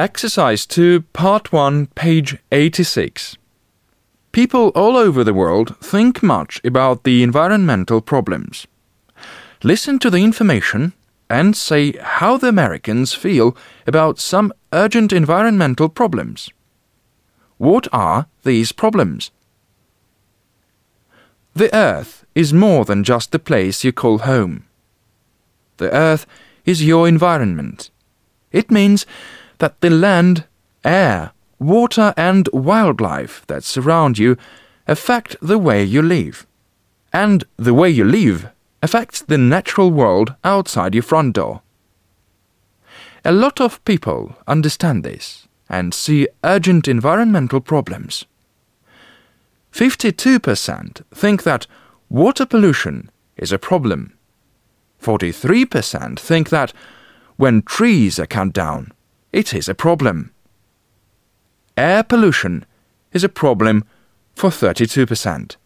Exercise 2, Part 1, page 86. People all over the world think much about the environmental problems. Listen to the information and say how the Americans feel about some urgent environmental problems. What are these problems? The Earth is more than just the place you call home. The Earth is your environment. It means that the land, air, water, and wildlife that surround you affect the way you live. And the way you live affects the natural world outside your front door. A lot of people understand this and see urgent environmental problems. 52% think that water pollution is a problem. 43% think that when trees are cut down, it is a problem. Air pollution is a problem for 32%.